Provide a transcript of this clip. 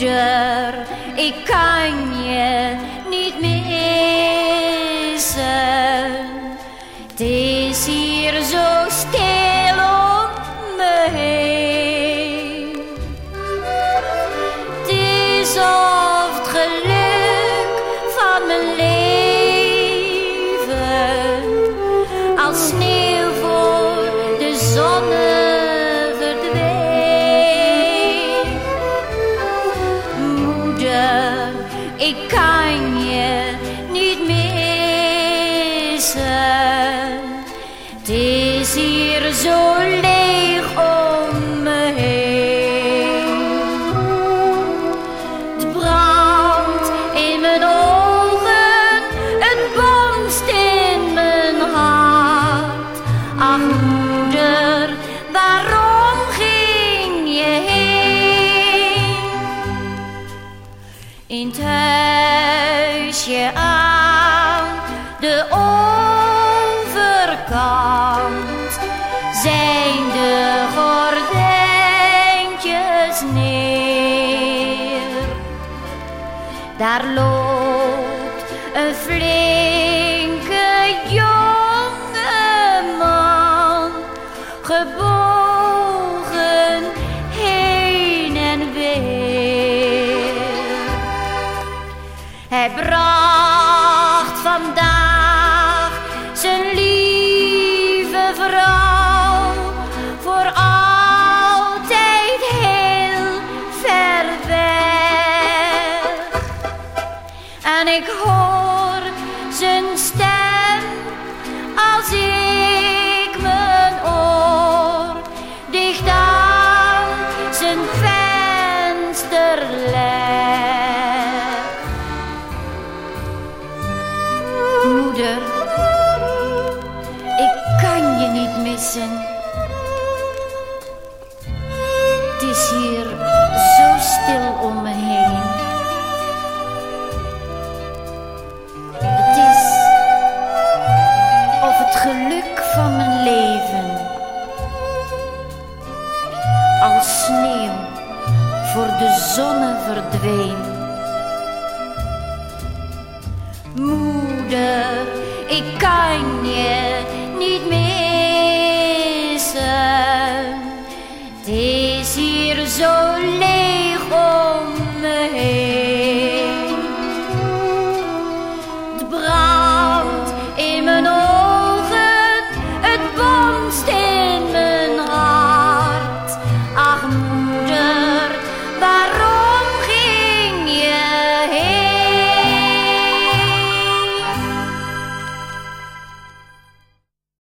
ginger kan niet. Ik kan je niet missen. Het is hier zo leeg om me heen. Het brandt in mijn ogen, het bonst in mijn hart. Ach moeder, waarom ging je heen? In het de overkant zijn de gordijntjes neer. Daar loopt een flinke jonge man, Hij bracht vandaag zijn lieve vrouw voor altijd heel ver weg. En ik hoor zijn stem missen. Het is hier zo stil om me heen. Het is of het geluk van mijn leven als sneeuw voor de zonne verdween. Moeder, ik kan je